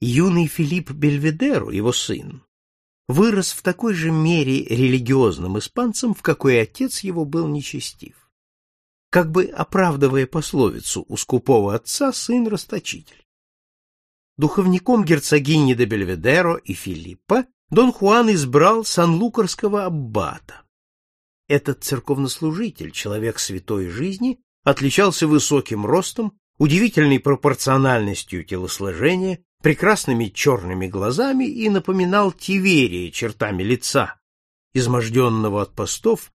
Юный Филипп Бельведеро, его сын, вырос в такой же мере религиозным испанцем, в какой отец его был нечестив. Как бы оправдывая пословицу у скупого отца, сын расточитель. Духовником герцогини де Бельведеро и Филиппа Дон Хуан избрал Сан-Лукарского аббата. Этот церковнослужитель, человек святой жизни, отличался высоким ростом, удивительной пропорциональностью телосложения, прекрасными черными глазами и напоминал Тиверия чертами лица, изможденного от постов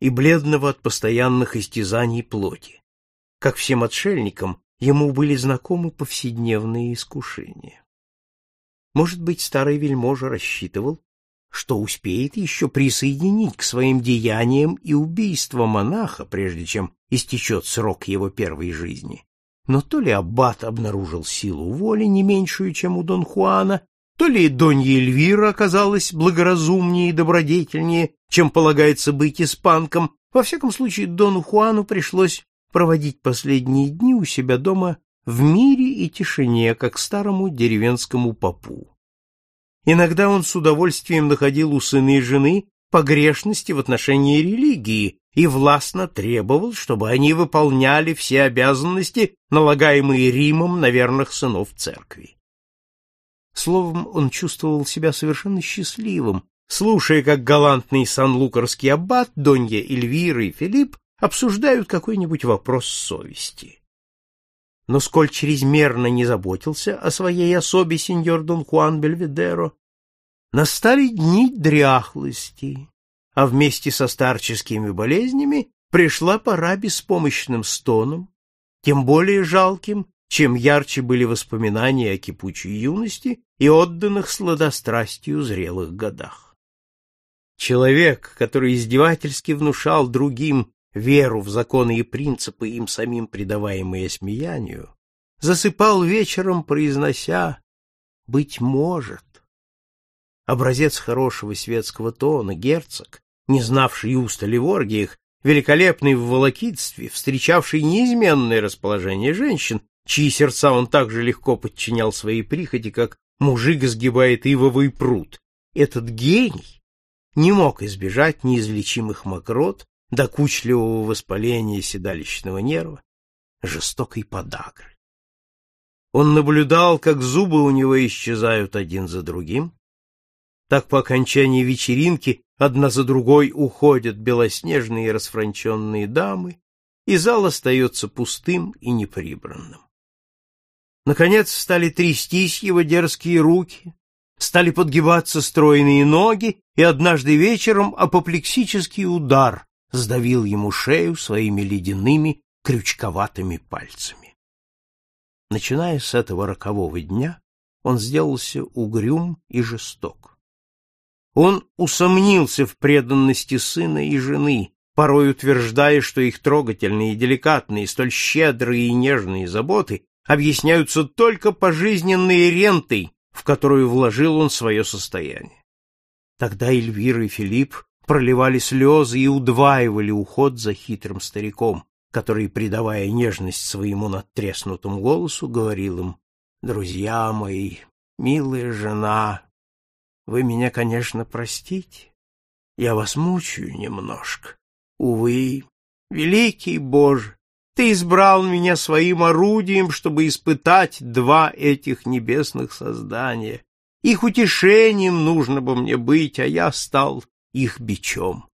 и бледного от постоянных истязаний плоти. Как всем отшельникам, ему были знакомы повседневные искушения. Может быть, старый вельможа рассчитывал, что успеет еще присоединить к своим деяниям и убийство монаха, прежде чем истечет срок его первой жизни. Но то ли аббат обнаружил силу воли не меньшую, чем у Дон Хуана, то ли Донья Эльвира оказалась благоразумнее и добродетельнее, чем полагается быть испанком. Во всяком случае, Дону Хуану пришлось проводить последние дни у себя дома в мире и тишине, как старому деревенскому попу. Иногда он с удовольствием находил у сына и жены погрешности в отношении религии и властно требовал, чтобы они выполняли все обязанности, налагаемые Римом на верных сынов церкви. Словом, он чувствовал себя совершенно счастливым, слушая, как галантный сан-лукарский аббат, Донья Эльвира и Филипп обсуждают какой-нибудь вопрос совести. Но сколь чрезмерно не заботился о своей особе сеньор Дон Хуан Бельведеро, настали дни дряхлости, а вместе со старческими болезнями пришла пора беспомощным стонам, тем более жалким, чем ярче были воспоминания о кипучей юности и отданных сладострастию зрелых годах. Человек, который издевательски внушал другим веру в законы и принципы, им самим придаваемые смеянию, засыпал вечером, произнося «быть может». Образец хорошего светского тона, герцог, не знавший устали в оргиях, великолепный в волокитстве, встречавший неизменное расположение женщин, чьи сердца он так же легко подчинял своей прихоти, как мужик сгибает ивовый пруд. Этот гений не мог избежать неизлечимых мокрот, докучливого воспаления седалищного нерва, жестокой подагры. Он наблюдал, как зубы у него исчезают один за другим, так по окончании вечеринки одна за другой уходят белоснежные расфранченные дамы, и зал остается пустым и неприбранным. Наконец стали трястись его дерзкие руки, стали подгибаться стройные ноги, и однажды вечером апоплексический удар сдавил ему шею своими ледяными крючковатыми пальцами. Начиная с этого рокового дня, он сделался угрюм и жесток. Он усомнился в преданности сына и жены, порой утверждая, что их трогательные, деликатные, столь щедрые и нежные заботы объясняются только пожизненной рентой, в которую вложил он свое состояние. Тогда Эльвира и Филипп проливали слезы и удваивали уход за хитрым стариком, который, придавая нежность своему надтреснутому голосу, говорил им, «Друзья мои, милая жена, вы меня, конечно, простите, я вас мучаю немножко. Увы, великий Боже, ты избрал меня своим орудием, чтобы испытать два этих небесных создания. Их утешением нужно бы мне быть, а я стал их бичом.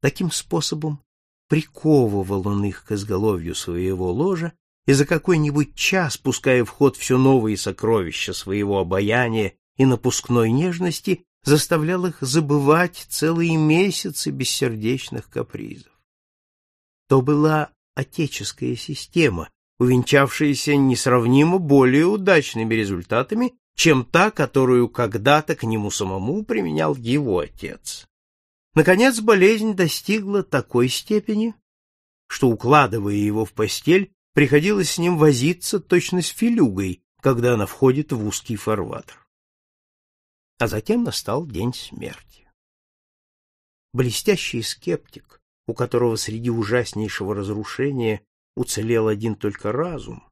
Таким способом приковывал он их к изголовью своего ложа и за какой-нибудь час, пуская в ход все новые сокровища своего обаяния и напускной нежности, заставлял их забывать целые месяцы бессердечных капризов. То была отеческая система, увенчавшаяся несравнимо более удачными результатами, чем та, которую когда-то к нему самому применял его отец. Наконец болезнь достигла такой степени, что, укладывая его в постель, приходилось с ним возиться точно с филюгой, когда она входит в узкий фарватер. А затем настал день смерти. Блестящий скептик, у которого среди ужаснейшего разрушения уцелел один только разум,